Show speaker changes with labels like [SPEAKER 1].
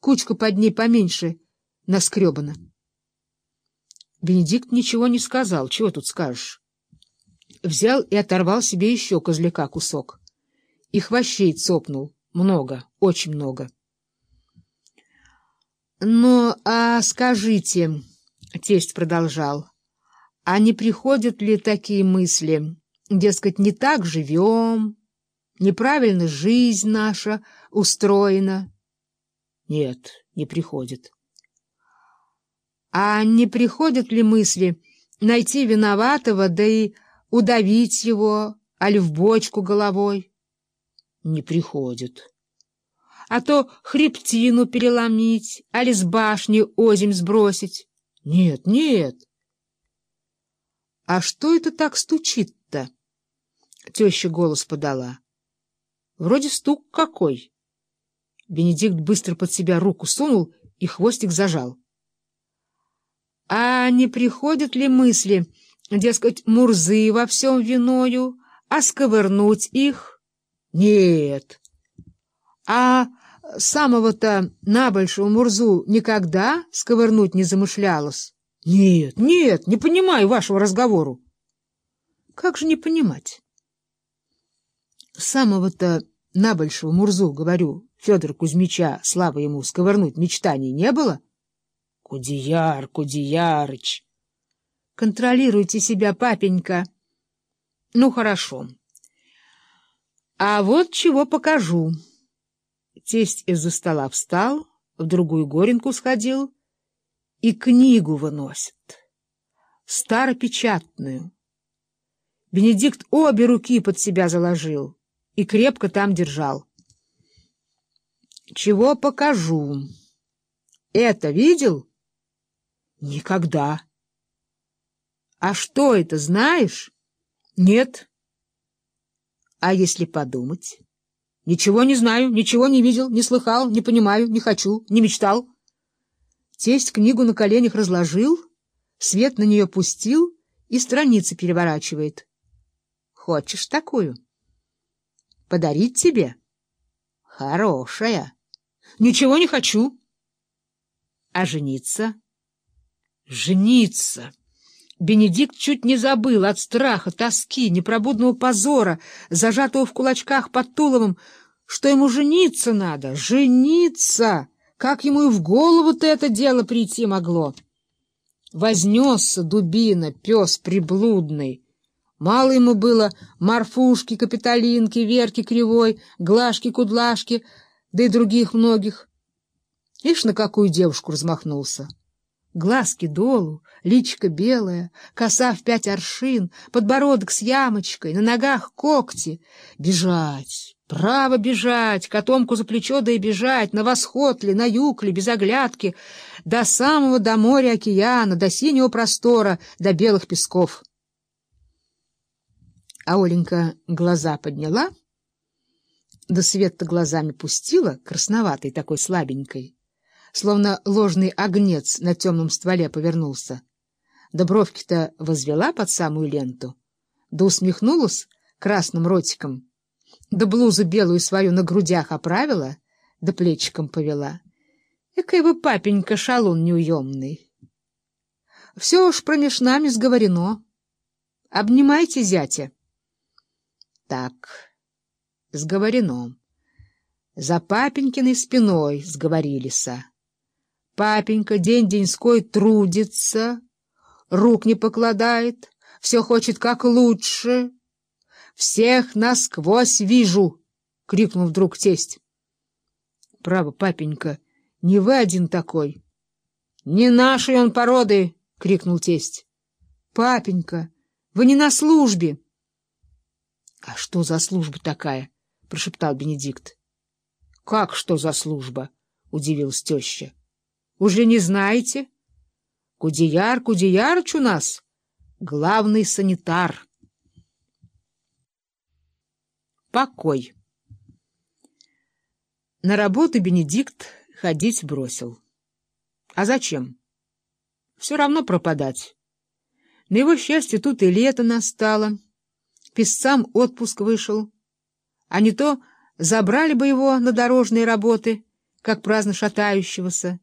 [SPEAKER 1] кучка под ней поменьше наскребана. Бенедикт ничего не сказал. Чего тут скажешь? Взял и оторвал себе еще козляка кусок. И хвощей цопнул. Много, очень много. — Ну, а скажите, — тесть продолжал, — а не приходят ли такие мысли, дескать, не так живем, неправильно жизнь наша устроена? — Нет, не приходит. — А не приходят ли мысли найти виноватого, да и удавить его, али в бочку головой? — Не приходит а то хребтину переломить, али с башни озимь сбросить. Нет, нет. А что это так стучит-то? Теща голос подала. Вроде стук какой. Бенедикт быстро под себя руку сунул и хвостик зажал. А не приходят ли мысли, дескать, мурзы во всем виною, а сковырнуть их? Нет. А самого-то набольшего Мурзу никогда сковырнуть не замышлялось? Нет, нет, не понимаю вашего разговору. Как же не понимать? Самого-то набольшего Мурзу, говорю, Федора Кузьмича, слава ему, сковырнуть мечтаний не было? Кудияр, Кудиярыч! Контролируйте себя, папенька. Ну, хорошо. А вот чего покажу. Тесть из-за стола встал, в другую горенку сходил и книгу выносит, старопечатную. Бенедикт обе руки под себя заложил и крепко там держал. «Чего покажу? Это видел?» «Никогда». «А что это, знаешь?» «Нет». «А если подумать?» Ничего не знаю, ничего не видел, не слыхал, не понимаю, не хочу, не мечтал. Тесть книгу на коленях разложил, свет на нее пустил и страницы переворачивает. Хочешь такую? Подарить тебе? Хорошая. Ничего не хочу. А жениться? Жениться. Бенедикт чуть не забыл от страха, тоски, непробудного позора, зажатого в кулачках под Туловым, что ему жениться надо. Жениться! Как ему и в голову-то это дело прийти могло? Вознесся дубина, пес приблудный. Мало ему было Марфушки, Капитолинки, Верки Кривой, Глашки-Кудлашки, да и других многих. Ишь, на какую девушку размахнулся! Глазки долу, личико белое, коса в пять аршин, подбородок с ямочкой, на ногах когти. Бежать, право бежать, котомку за плечо да и бежать, на восход ли, на юг ли, без оглядки, до самого до моря океана, до синего простора, до белых песков. А Оленька глаза подняла, да свет-то глазами пустила, красноватой такой слабенькой словно ложный огнец на темном стволе повернулся. Да бровки-то возвела под самую ленту, да усмехнулась красным ротиком, да блузу белую свою на грудях оправила, да плечиком повела. Экой вы, папенька, шалун неуемный. Все уж промеж нами сговорено. Обнимайте зятя. Так, сговорено. За папенькиной спиной сговорились-а. Папенька день-деньской трудится, рук не покладает, все хочет как лучше. Всех насквозь вижу! — крикнул вдруг тесть. — Право, папенька, не вы один такой. — Не нашей он породы! — крикнул тесть. — Папенька, вы не на службе! — А что за служба такая? — прошептал Бенедикт. — Как что за служба? — удивилась теща. Уже не знаете? Кудеяр Кудеярыч у нас главный санитар. Покой. На работу Бенедикт ходить бросил. А зачем? Все равно пропадать. На его счастье тут и лето настало. Песцам отпуск вышел. А не то забрали бы его на дорожные работы — как праздно шатающегося,